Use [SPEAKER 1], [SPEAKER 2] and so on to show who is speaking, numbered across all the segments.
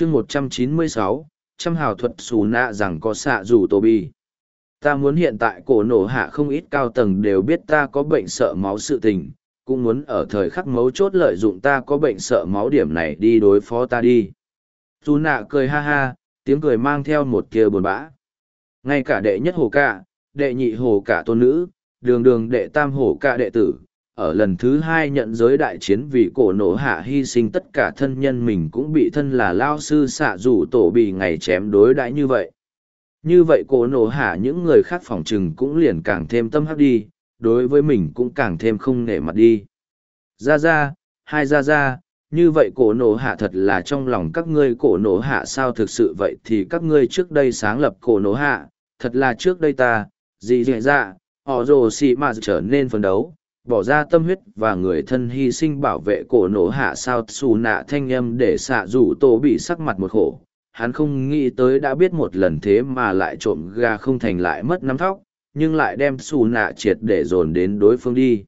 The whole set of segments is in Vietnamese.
[SPEAKER 1] chương một trăm chín mươi sáu, trăm hào thuật xù nạ rằng có xạ rủ tô bi. Ta muốn hiện tại cổ nổ hạ không ít cao tầng đều biết ta có bệnh sợ máu sự tình, cũng muốn ở thời khắc mấu chốt lợi dụng ta có bệnh sợ máu điểm này đi đối phó ta đi. Dù nạ cười ha ha, tiếng cười mang theo một kia buồn bã. Ngay cả đệ nhất hồ cạ, đệ nhị hồ cả tôn nữ, đường đường đệ tam hồ cạ đệ tử ở lần thứ hai nhận giới đại chiến vì cổ nổ hạ hy sinh tất cả thân nhân mình cũng bị thân là lao sư xạ rủ tổ bị ngày chém đối đãi như vậy. Như vậy cổ nổ hạ những người khác phòng chừng cũng liền càng thêm tâm hắc đi, đối với mình cũng càng thêm không nể mặt đi. Ra ra, hai ra ra, như vậy cổ nổ hạ thật là trong lòng các ngươi cổ nổ hạ sao thực sự vậy thì các ngươi trước đây sáng lập cổ nổ hạ, thật là trước đây ta gì dễ dạ họ rồ xị mà trở nên phấn đấu bỏ ra tâm huyết và người thân hy sinh bảo vệ cổ nổ hạ sao xù nạ thanh âm để xạ rủ tổ bị sắc mặt một khổ. Hắn không nghĩ tới đã biết một lần thế mà lại trộm gà không thành lại mất nắm thóc, nhưng lại đem xù nạ triệt để dồn đến đối phương đi.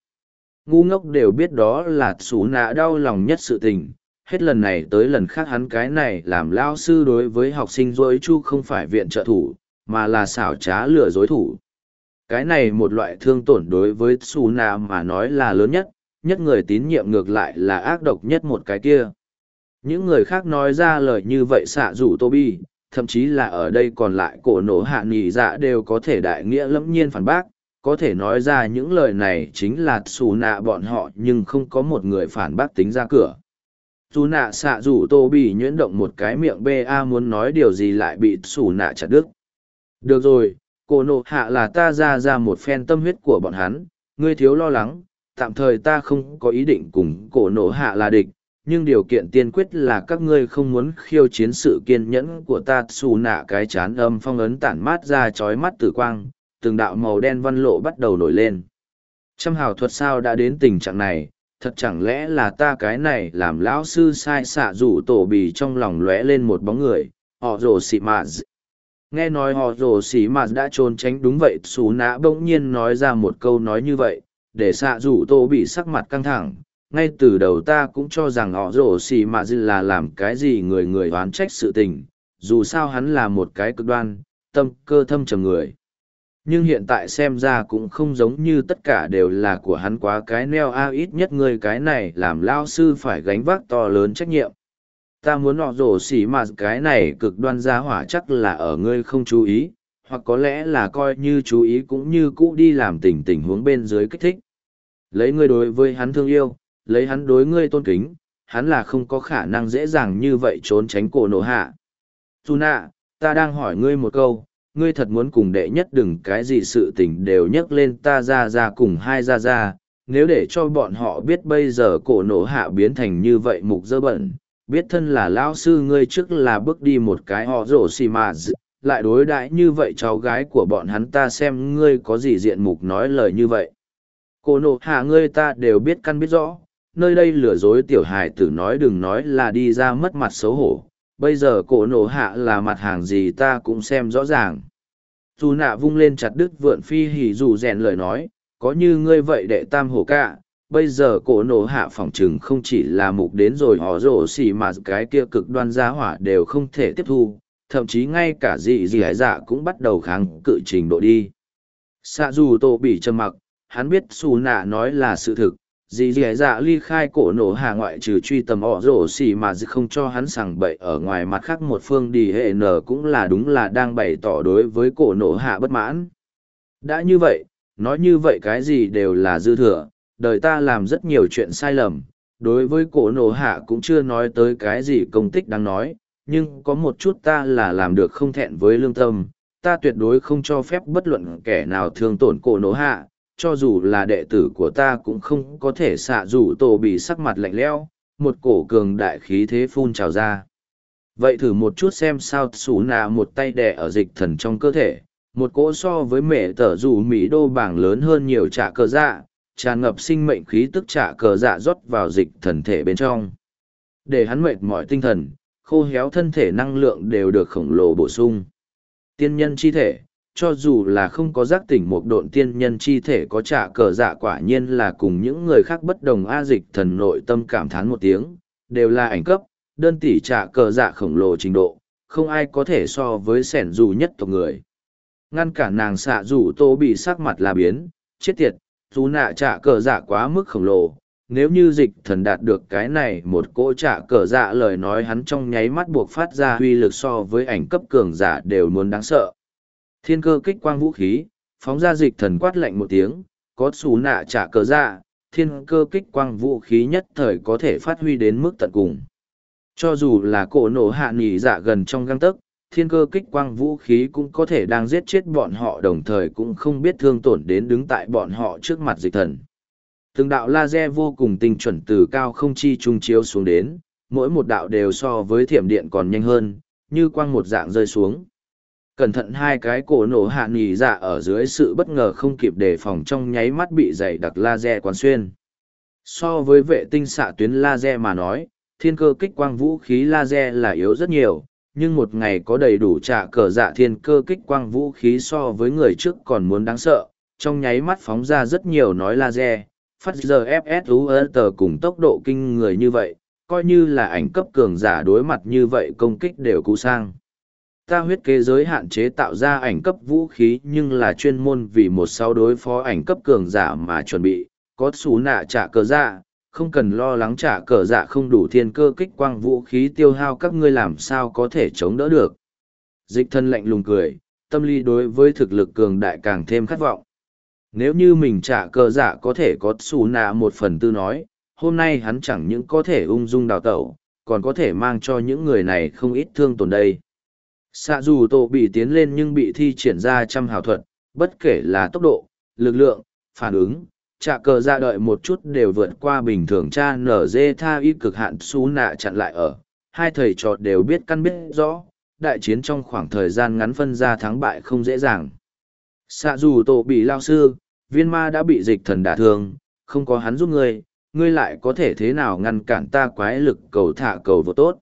[SPEAKER 1] Ngu ngốc đều biết đó là xù nạ đau lòng nhất sự tình. Hết lần này tới lần khác hắn cái này làm lao sư đối với học sinh dối chu không phải viện trợ thủ, mà là xảo trá lừa dối thủ cái này một loại thương tổn đối với xù nạ mà nói là lớn nhất nhất người tín nhiệm ngược lại là ác độc nhất một cái kia. Những người khác nói ra lời như vậy xạ rủ tô bi thậm chí là ở đây còn lại cổ nổ hạ nghỉ dạ đều có thể đại nghĩa lẫm nhiên phản bác, có thể nói ra những lời này chính là xù nạ bọn họ nhưng không có một người phản bác tính ra cửa. Dù nạ xạ rủ tô bị nhuyễn động một cái miệng ba muốn nói điều gì lại bị xù nạ chặt đứt. Được rồi cổ nộ hạ là ta ra ra một phen tâm huyết của bọn hắn, ngươi thiếu lo lắng, tạm thời ta không có ý định cùng cổ nộ hạ là địch, nhưng điều kiện tiên quyết là các ngươi không muốn khiêu chiến sự kiên nhẫn của ta. Xù nạ cái chán âm phong ấn tản mát ra chói mắt tử quang, từng đạo màu đen văn lộ bắt đầu nổi lên. Trăm hào thuật sao đã đến tình trạng này, thật chẳng lẽ là ta cái này làm lão sư sai xạ rủ tổ bì trong lòng lóe lên một bóng người, họ rồ xị mạ nghe nói họ rồ xị mà đã trốn tránh đúng vậy, xù nã bỗng nhiên nói ra một câu nói như vậy, để xạ rủ tô bị sắc mặt căng thẳng. Ngay từ đầu ta cũng cho rằng họ rồ xì mà là làm cái gì người người oán trách sự tình, dù sao hắn là một cái cực đoan, tâm cơ thâm trầm người. Nhưng hiện tại xem ra cũng không giống như tất cả đều là của hắn quá cái neo a, ít nhất người cái này làm lao sư phải gánh vác to lớn trách nhiệm ta muốn nọ rổ xỉ mà cái này cực đoan ra hỏa chắc là ở ngươi không chú ý hoặc có lẽ là coi như chú ý cũng như cũ đi làm tình tình huống bên dưới kích thích lấy ngươi đối với hắn thương yêu lấy hắn đối ngươi tôn kính, hắn là không có khả năng dễ dàng như vậy trốn tránh cổ nổ hạ. Tuna, nạ, ta đang hỏi ngươi một câu, ngươi thật muốn cùng đệ nhất đừng cái gì sự tình đều nhắc lên ta ra ra cùng hai ra ra, nếu để cho bọn họ biết bây giờ cổ nổ hạ biến thành như vậy mục dơ bẩn, biết thân là lão sư ngươi trước là bước đi một cái họ rổ xì mà lại đối đãi như vậy cháu gái của bọn hắn ta xem ngươi có gì diện mục nói lời như vậy. Cổ nổ hạ ngươi ta đều biết căn biết rõ, nơi đây lừa dối tiểu hài tử nói đừng nói là đi ra mất mặt xấu hổ bây giờ cổ nổ hạ là mặt hàng gì ta cũng xem rõ ràng dù nạ vung lên chặt đứt vượn phi hỉ dù rèn lời nói có như ngươi vậy đệ tam hổ cả bây giờ cổ nổ hạ phỏng chừng không chỉ là mục đến rồi họ rổ xỉ mà cái kia cực đoan gia hỏa đều không thể tiếp thu, thậm chí ngay cả dị dị hải dạ cũng bắt đầu kháng cự trình độ đi. Xạ dù tô bị trầm mặc, hắn biết xù nạ nói là sự thực dì dì dạ ly khai cổ nổ hạ ngoại trừ truy tầm ỏ rổ xì mà không cho hắn sằng bậy ở ngoài mặt khác một phương đi hệ nở cũng là đúng là đang bày tỏ đối với cổ nổ hạ bất mãn. Đã như vậy, nói như vậy cái gì đều là dư thừa đời ta làm rất nhiều chuyện sai lầm, đối với cổ nổ hạ cũng chưa nói tới cái gì công tích đáng nói, nhưng có một chút ta là làm được không thẹn với lương tâm, ta tuyệt đối không cho phép bất luận kẻ nào thương tổn cổ nổ hạ, cho dù là đệ tử của ta cũng không có thể xạ rủ tổ bị sắc mặt lạnh lẽo, một cổ cường đại khí thế phun trào ra. Vậy thử một chút xem sao xú nạ một tay đẻ ở dịch thần trong cơ thể, một cỗ so với mẹ tở dù mỹ đô bảng lớn hơn nhiều trả cơ dạ tràn ngập sinh mệnh khí tức trả cờ dạ rót vào dịch thần thể bên trong để hắn mệt mọi tinh thần khô héo thân thể năng lượng đều được khổng lồ bổ sung tiên nhân chi thể cho dù là không có giác tỉnh một độn tiên nhân chi thể có trả cờ dạ quả nhiên là cùng những người khác bất đồng a dịch thần nội tâm cảm thán một tiếng, đều là ảnh cấp, đơn tỷ trả cờ dạ khổng lồ trình độ, không ai có thể so với sẻn dù nhất tộc người. Ngăn cản nàng xạ dù tô bị sắc mặt là biến, chết tiệt, dù nạ trả cờ dạ quá mức khổng lồ. Nếu như dịch thần đạt được cái này một cỗ trả cờ dạ lời nói hắn trong nháy mắt buộc phát ra huy lực so với ảnh cấp cường giả đều muốn đáng sợ. Thiên cơ kích quang vũ khí, phóng ra dịch thần quát lạnh một tiếng, có xù nạ trả cờ dạ, thiên cơ kích quang vũ khí nhất thời có thể phát huy đến mức tận cùng. Cho dù là cổ nổ hạ nghỉ dạ gần trong găng tấc, thiên cơ kích quang vũ khí cũng có thể đang giết chết bọn họ đồng thời cũng không biết thương tổn đến đứng tại bọn họ trước mặt dịch thần. Từng đạo laser vô cùng tinh chuẩn từ cao không chi trung chiếu xuống đến, mỗi một đạo đều so với thiểm điện còn nhanh hơn, như quang một dạng rơi xuống. Cẩn thận hai cái cổ nổ hạ nghỉ dạ ở dưới sự bất ngờ không kịp đề phòng trong nháy mắt bị dày đặc laser quán xuyên. So với vệ tinh xạ tuyến laser mà nói, thiên cơ kích quang vũ khí laser là yếu rất nhiều, nhưng một ngày có đầy đủ trả cờ dạ thiên cơ kích quang vũ khí so với người trước còn muốn đáng sợ, trong nháy mắt phóng ra rất nhiều nói laser, phát giờ FSU tờ cùng tốc độ kinh người như vậy, coi như là ảnh cấp cường giả đối mặt như vậy công kích đều cú sang. Ta huyết kế giới hạn chế tạo ra ảnh cấp vũ khí nhưng là chuyên môn vì một sau đối phó ảnh cấp cường giả mà chuẩn bị, có xú nạ trả cờ dạ, không cần lo lắng trả cờ dạ không đủ thiên cơ kích quang vũ khí tiêu hao các ngươi làm sao có thể chống đỡ được. Dịch thân lạnh lùng cười, tâm lý đối với thực lực cường đại càng thêm khát vọng. Nếu như mình trả cờ dạ có thể có xù nạ một phần tư nói, hôm nay hắn chẳng những có thể ung dung đào tẩu, còn có thể mang cho những người này không ít thương tổn đây. Xạ dù tổ bị tiến lên nhưng bị thi triển ra trăm hào thuật, bất kể là tốc độ, lực lượng, phản ứng, trả cờ ra đợi một chút đều vượt qua bình thường cha nở dê tha y cực hạn xú nạ chặn lại ở. Hai thầy trò đều biết căn biết rõ, đại chiến trong khoảng thời gian ngắn phân ra thắng bại không dễ dàng. Xạ dù tổ bị lao sư, viên ma đã bị dịch thần đả thương, không có hắn giúp ngươi, ngươi lại có thể thế nào ngăn cản ta quái lực cầu thả cầu vô tốt.